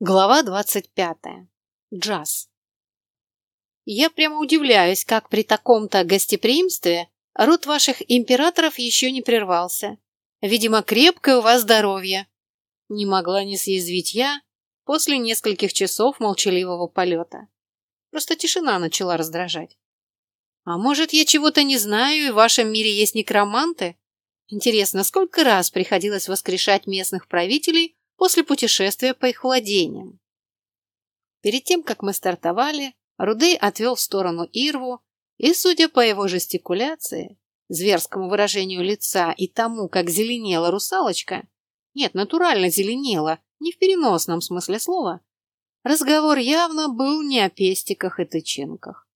Глава 25. Джаз. Я прямо удивляюсь, как при таком-то гостеприимстве род ваших императоров еще не прервался. Видимо, крепкое у вас здоровье. Не могла не съязвить я после нескольких часов молчаливого полета. Просто тишина начала раздражать. А может, я чего-то не знаю, и в вашем мире есть некроманты? Интересно, сколько раз приходилось воскрешать местных правителей, после путешествия по их владениям. Перед тем, как мы стартовали, Рудей отвел в сторону Ирву, и, судя по его жестикуляции, зверскому выражению лица и тому, как зеленела русалочка, нет, натурально зеленела, не в переносном смысле слова, разговор явно был не о пестиках и тычинках.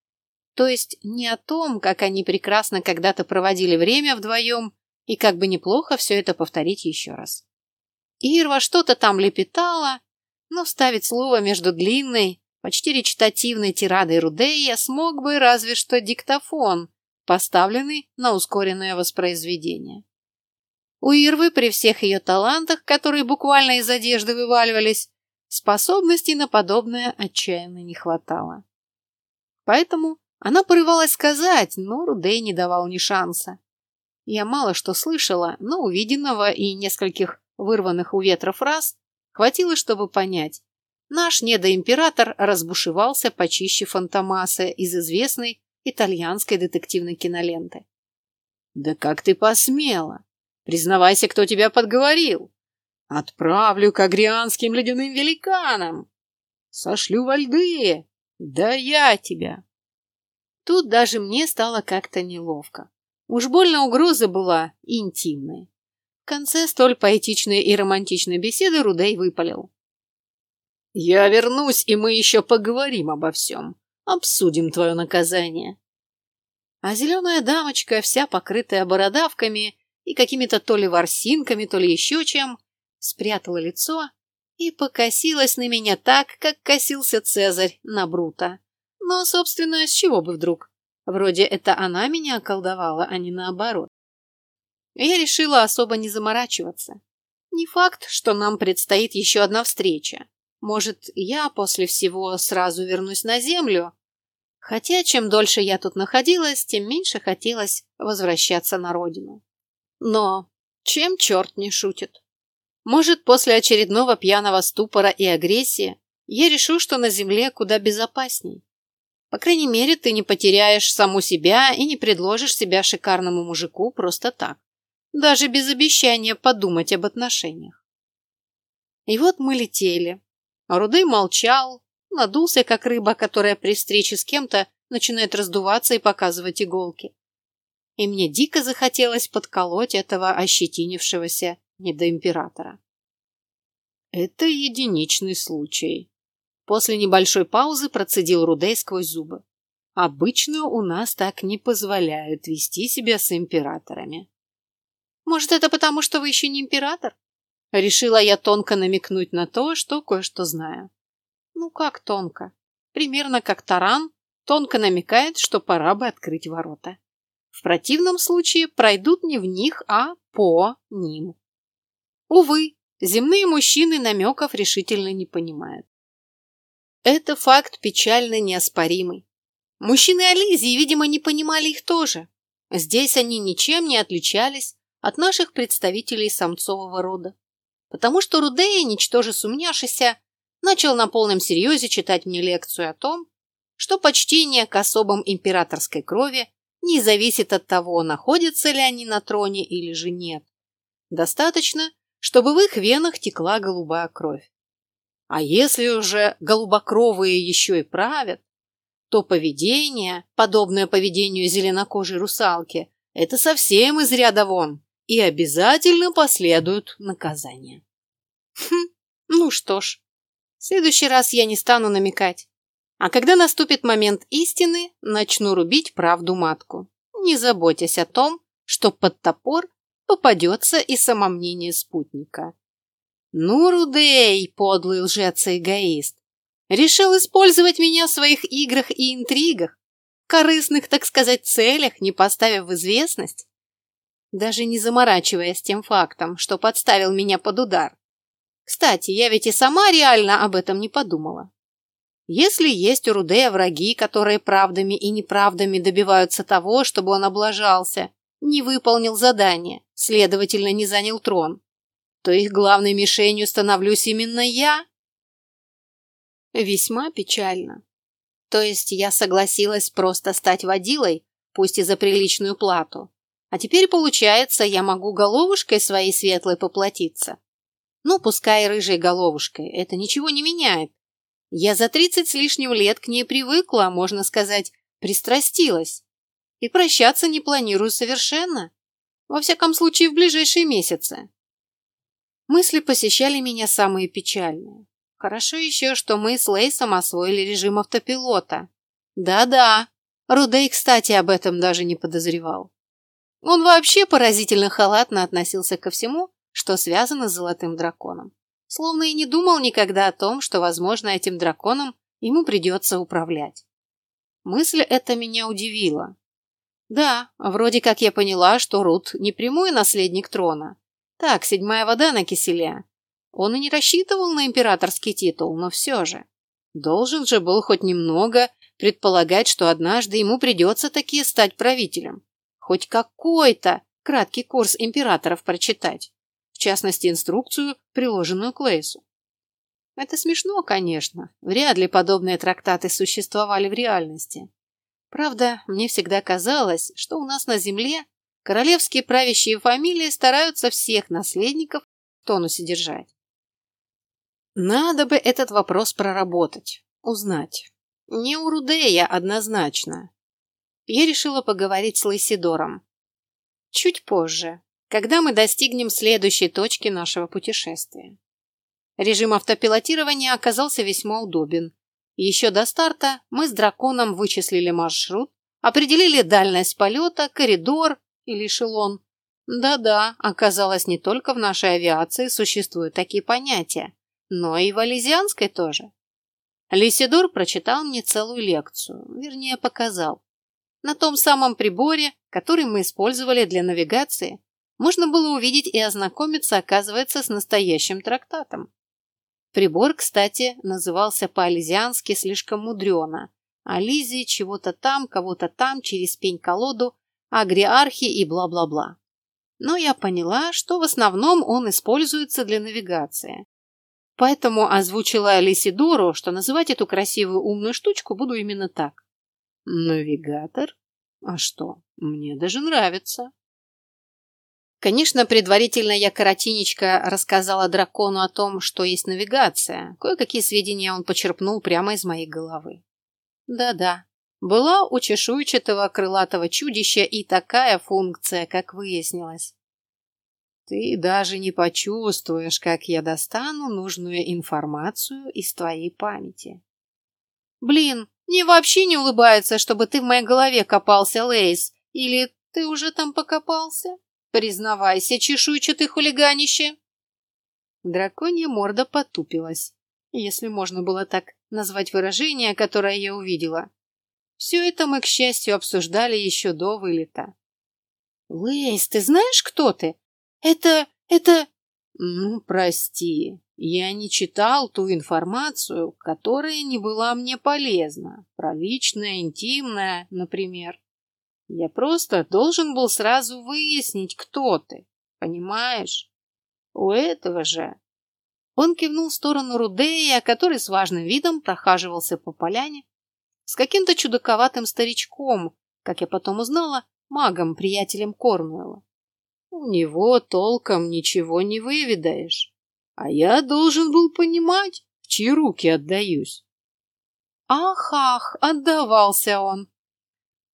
То есть не о том, как они прекрасно когда-то проводили время вдвоем, и как бы неплохо все это повторить еще раз. Ирва что-то там лепетала, но вставить слово между длинной, почти речитативной тирадой Рудея смог бы разве что диктофон, поставленный на ускоренное воспроизведение. У Ирвы при всех ее талантах, которые буквально из одежды вываливались, способностей на подобное отчаянно не хватало. Поэтому она порывалась сказать, но Рудей не давал ни шанса. Я мало что слышала, но увиденного и нескольких вырванных у ветра фраз, хватило, чтобы понять. Наш недоимператор разбушевался почище Фантомаса из известной итальянской детективной киноленты. «Да как ты посмела? Признавайся, кто тебя подговорил. Отправлю к агрианским ледяным великанам. Сошлю во льды. Да я тебя!» Тут даже мне стало как-то неловко. Уж больно угроза была интимная. В конце столь поэтичной и романтичной беседы Рудей выпалил. «Я вернусь, и мы еще поговорим обо всем. Обсудим твое наказание». А зеленая дамочка, вся покрытая бородавками и какими-то то ли ворсинками, то ли еще чем, спрятала лицо и покосилась на меня так, как косился Цезарь на Брута. Но, собственно, с чего бы вдруг? Вроде это она меня околдовала, а не наоборот. Я решила особо не заморачиваться. Не факт, что нам предстоит еще одна встреча. Может, я после всего сразу вернусь на Землю? Хотя, чем дольше я тут находилась, тем меньше хотелось возвращаться на родину. Но чем черт не шутит? Может, после очередного пьяного ступора и агрессии я решу, что на Земле куда безопасней. По крайней мере, ты не потеряешь саму себя и не предложишь себя шикарному мужику просто так даже без обещания подумать об отношениях. И вот мы летели. Рудей молчал, надулся, как рыба, которая при встрече с кем-то начинает раздуваться и показывать иголки. И мне дико захотелось подколоть этого ощетинившегося недоимператора. Это единичный случай. После небольшой паузы процедил Рудей сквозь зубы. Обычно у нас так не позволяют вести себя с императорами. Может, это потому, что вы еще не император? Решила я тонко намекнуть на то, что кое-что знаю. Ну, как тонко? Примерно как таран тонко намекает, что пора бы открыть ворота. В противном случае пройдут не в них, а по ним. Увы, земные мужчины намеков решительно не понимают. Это факт печально неоспоримый. Мужчины Ализии, видимо, не понимали их тоже. Здесь они ничем не отличались от наших представителей самцового рода. Потому что Рудея, ничтоже сумняшися, начал на полном серьезе читать мне лекцию о том, что почтение к особам императорской крови не зависит от того, находятся ли они на троне или же нет. Достаточно, чтобы в их венах текла голубая кровь. А если уже голубокровые еще и правят, то поведение, подобное поведению зеленокожей русалки, это совсем из ряда вон и обязательно последуют наказания. Хм, ну что ж, в следующий раз я не стану намекать. А когда наступит момент истины, начну рубить правду матку, не заботясь о том, что под топор попадется и самомнение спутника. Ну, Рудей, подлый лжец и эгоист, решил использовать меня в своих играх и интригах, корыстных, так сказать, целях, не поставив в известность? Даже не заморачиваясь тем фактом, что подставил меня под удар. Кстати, я ведь и сама реально об этом не подумала. Если есть у Рудея враги, которые правдами и неправдами добиваются того, чтобы он облажался, не выполнил задание, следовательно, не занял трон, то их главной мишенью становлюсь именно я. Весьма печально. То есть я согласилась просто стать водилой, пусть и за приличную плату. А теперь, получается, я могу головушкой своей светлой поплатиться. Ну, пускай рыжей головушкой, это ничего не меняет. Я за тридцать с лишним лет к ней привыкла, можно сказать, пристрастилась. И прощаться не планирую совершенно. Во всяком случае, в ближайшие месяцы. Мысли посещали меня самые печальные. Хорошо еще, что мы с Лейсом освоили режим автопилота. Да-да, Рудей, кстати, об этом даже не подозревал. Он вообще поразительно халатно относился ко всему, что связано с золотым драконом. Словно и не думал никогда о том, что, возможно, этим драконом ему придется управлять. Мысль эта меня удивила. Да, вроде как я поняла, что Рут не прямой наследник трона. Так, седьмая вода на киселе. Он и не рассчитывал на императорский титул, но все же. Должен же был хоть немного предполагать, что однажды ему придется таки стать правителем. Хоть какой-то краткий курс императоров прочитать частности инструкцию, приложенную к Лейсу. Это смешно, конечно. Вряд ли подобные трактаты существовали в реальности. Правда, мне всегда казалось, что у нас на Земле королевские правящие фамилии стараются всех наследников в тонусе держать. Надо бы этот вопрос проработать, узнать. Не у Рудея однозначно. Я решила поговорить с Лейсидором. Чуть позже, когда мы достигнем следующей точки нашего путешествия. Режим автопилотирования оказался весьма удобен. Еще до старта мы с драконом вычислили маршрут, определили дальность полета, коридор или эшелон. Да-да, оказалось, не только в нашей авиации существуют такие понятия, но и в ализианской тоже. Лисидор прочитал мне целую лекцию, вернее, показал. На том самом приборе, который мы использовали для навигации, можно было увидеть и ознакомиться, оказывается, с настоящим трактатом. Прибор, кстати, назывался по-ализиански слишком мудрено. Ализии чего-то там, кого-то там, через пень-колоду, агриархи и бла-бла-бла. Но я поняла, что в основном он используется для навигации. Поэтому озвучила Алисидору, что называть эту красивую умную штучку буду именно так. Навигатор? А что, мне даже нравится. Конечно, предварительно я коротенечко рассказала дракону о том, что есть навигация. Кое-какие сведения он почерпнул прямо из моей головы. Да-да, была у чешуйчатого крылатого чудища и такая функция, как выяснилось. Ты даже не почувствуешь, как я достану нужную информацию из твоей памяти. Блин, мне вообще не улыбается, чтобы ты в моей голове копался, Лейс. Или ты уже там покопался? Признавайся, чешуйчатый хулиганище!» Драконья морда потупилась, если можно было так назвать выражение, которое я увидела. Все это мы, к счастью, обсуждали еще до вылета. «Лейс, ты знаешь, кто ты? Это... это...» «Ну, прости, я не читал ту информацию, которая не была мне полезна. Про личное, интимное, например. Я просто должен был сразу выяснить, кто ты. Понимаешь? У этого же... Он кивнул в сторону Рудея, который с важным видом прохаживался по поляне с каким-то чудаковатым старичком, как я потом узнала, магом-приятелем Корнуэлла. У него толком ничего не выведаешь, а я должен был понимать, в чьи руки отдаюсь. Ах-ах, отдавался он.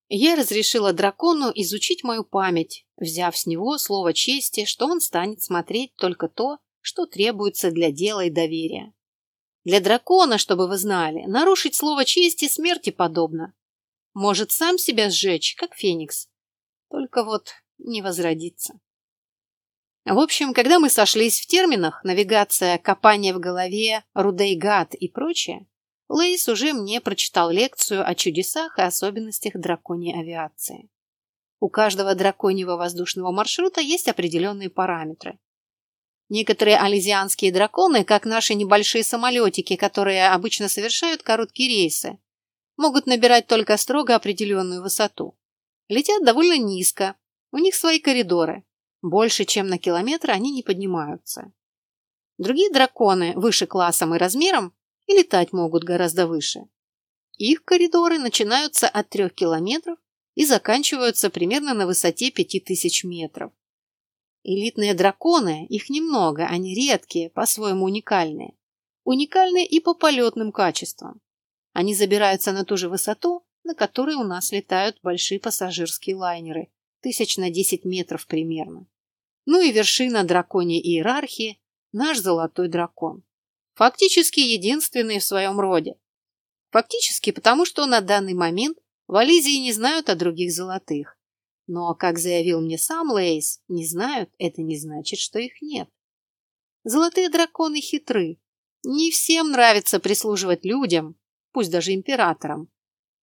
Я разрешила дракону изучить мою память, взяв с него слово чести, что он станет смотреть только то, что требуется для дела и доверия. Для дракона, чтобы вы знали, нарушить слово чести смерти подобно. Может сам себя сжечь, как феникс. Только вот не возродиться. В общем, когда мы сошлись в терминах навигация, копание в голове, рудейгат и прочее, Лейс уже мне прочитал лекцию о чудесах и особенностях драконьей авиации. У каждого драконьего воздушного маршрута есть определенные параметры. Некоторые ализианские драконы, как наши небольшие самолетики, которые обычно совершают короткие рейсы, могут набирать только строго определенную высоту. Летят довольно низко, у них свои коридоры. Больше, чем на километр они не поднимаются. Другие драконы выше классом и размером и летать могут гораздо выше. Их коридоры начинаются от 3 километров и заканчиваются примерно на высоте 5000 метров. Элитные драконы, их немного, они редкие, по-своему уникальные. Уникальные и по полетным качествам. Они забираются на ту же высоту, на которой у нас летают большие пассажирские лайнеры, тысяч на 10 метров примерно. Ну и вершина драконьей иерархии – наш золотой дракон. Фактически единственный в своем роде. Фактически потому, что на данный момент в Ализии не знают о других золотых. Но, как заявил мне сам Лейс, не знают, это не значит, что их нет. Золотые драконы хитры. Не всем нравится прислуживать людям, пусть даже императорам.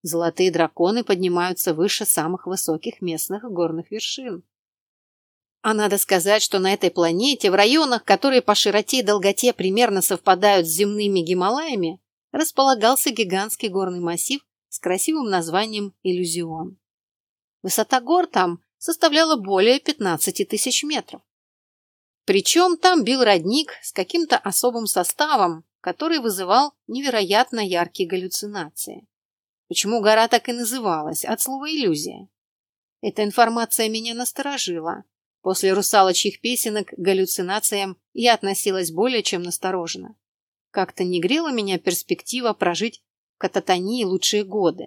Золотые драконы поднимаются выше самых высоких местных горных вершин. А надо сказать, что на этой планете, в районах, которые по широте и долготе примерно совпадают с земными Гималаями, располагался гигантский горный массив с красивым названием Иллюзион. Высота гор там составляла более 15 тысяч метров. Причем там бил родник с каким-то особым составом, который вызывал невероятно яркие галлюцинации. Почему гора так и называлась, от слова «иллюзия»? Эта информация меня насторожила. После русалочьих песенок галлюцинациям я относилась более чем настороженно. Как-то не грела меня перспектива прожить в кататонии лучшие годы.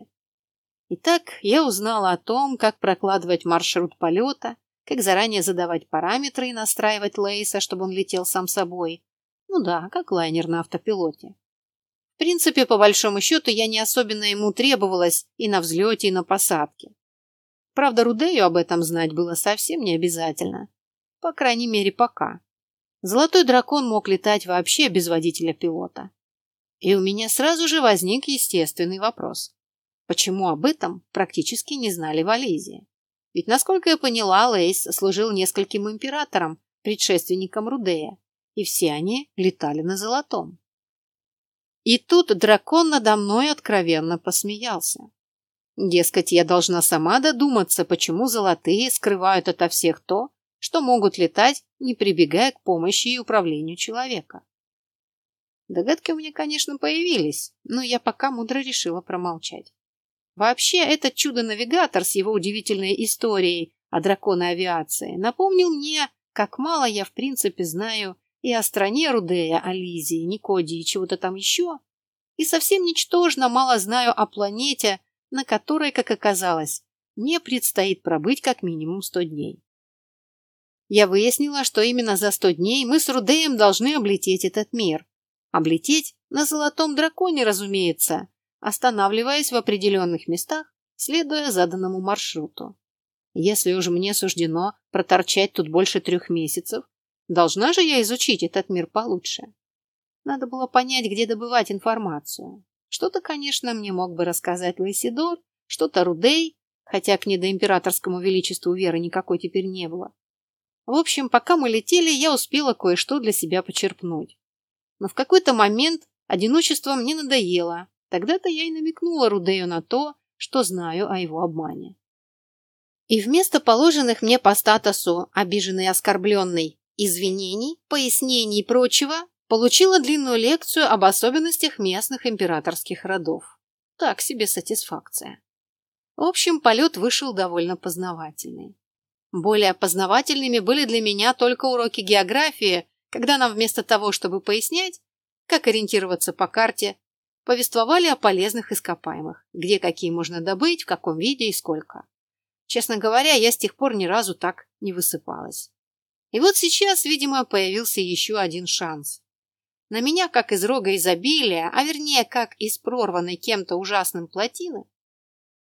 Итак, я узнала о том, как прокладывать маршрут полета, как заранее задавать параметры и настраивать Лейса, чтобы он летел сам собой. Ну да, как лайнер на автопилоте. В принципе, по большому счету, я не особенно ему требовалась и на взлете, и на посадке. Правда, Рудею об этом знать было совсем не обязательно. По крайней мере, пока. Золотой дракон мог летать вообще без водителя-пилота. И у меня сразу же возник естественный вопрос. Почему об этом практически не знали в Ализии? Ведь, насколько я поняла, Лейс служил нескольким императорам, предшественникам Рудея, и все они летали на золотом. И тут дракон надо мной откровенно посмеялся. Дескать, я должна сама додуматься, почему золотые скрывают ото всех то, что могут летать, не прибегая к помощи и управлению человека. Догадки у меня, конечно, появились, но я пока мудро решила промолчать. Вообще, этот чудо-навигатор с его удивительной историей о драконе авиации напомнил мне, как мало я в принципе знаю и о стране Рудея, о Лизии, Никодии и чего-то там еще, и совсем ничтожно мало знаю о планете, на которой, как оказалось, мне предстоит пробыть как минимум сто дней. Я выяснила, что именно за сто дней мы с Рудеем должны облететь этот мир. Облететь на золотом драконе, разумеется, останавливаясь в определенных местах, следуя заданному маршруту. Если уж мне суждено проторчать тут больше трех месяцев, должна же я изучить этот мир получше. Надо было понять, где добывать информацию. Что-то, конечно, мне мог бы рассказать Лайсидор, что-то Рудей, хотя к недоимператорскому величеству веры никакой теперь не было. В общем, пока мы летели, я успела кое-что для себя почерпнуть. Но в какой-то момент одиночество мне надоело, Тогда-то я и намекнула Рудею на то, что знаю о его обмане. И вместо положенных мне по статусу обиженный и оскорбленный извинений, пояснений и прочего, получила длинную лекцию об особенностях местных императорских родов. Так себе сатисфакция. В общем, полет вышел довольно познавательный. Более познавательными были для меня только уроки географии, когда нам вместо того, чтобы пояснять, как ориентироваться по карте, повествовали о полезных ископаемых, где какие можно добыть, в каком виде и сколько. Честно говоря, я с тех пор ни разу так не высыпалась. И вот сейчас, видимо, появился еще один шанс. На меня, как из рога изобилия, а вернее, как из прорванной кем-то ужасным плотины,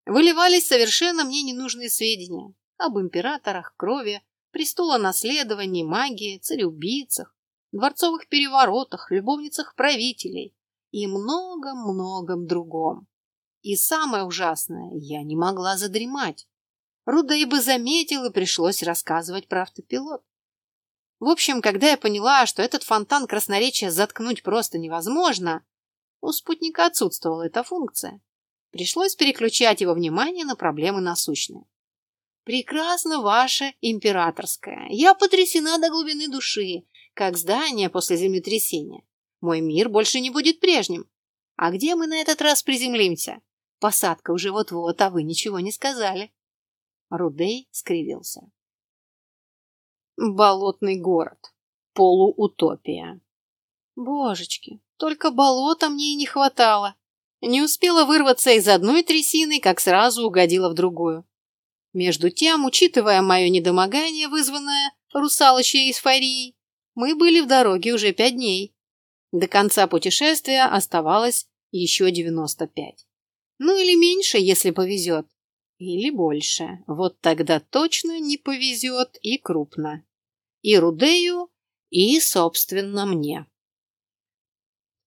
выливались совершенно мне ненужные сведения об императорах, крови, престолонаследовании, магии, цареубийцах, дворцовых переворотах, любовницах правителей, и многом-многом другом. И самое ужасное, я не могла задремать. Рудей бы заметил, и пришлось рассказывать про автопилот. В общем, когда я поняла, что этот фонтан красноречия заткнуть просто невозможно, у спутника отсутствовала эта функция. Пришлось переключать его внимание на проблемы насущные. Прекрасно ваше императорское. Я потрясена до глубины души, как здание после землетрясения. Мой мир больше не будет прежним. А где мы на этот раз приземлимся? Посадка уже вот-вот, а вы ничего не сказали. Рудей скривился. Болотный город. Полуутопия. Божечки, только болота мне и не хватало. Не успела вырваться из одной трясины, как сразу угодила в другую. Между тем, учитывая мое недомогание, вызванное русалочьей эйфорией, мы были в дороге уже пять дней. До конца путешествия оставалось еще девяносто пять. Ну или меньше, если повезет. Или больше. Вот тогда точно не повезет и крупно. И Рудею, и, собственно, мне.